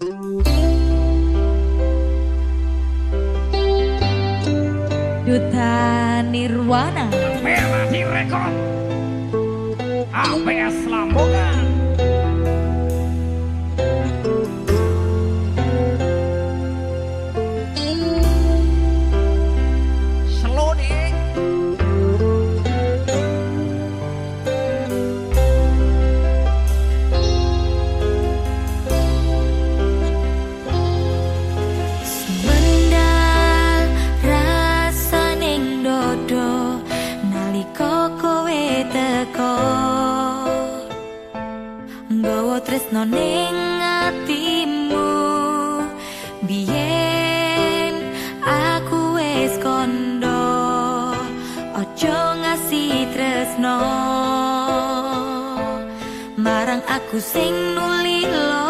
Duta Nirwana. Merah di rekod APS sing nulilo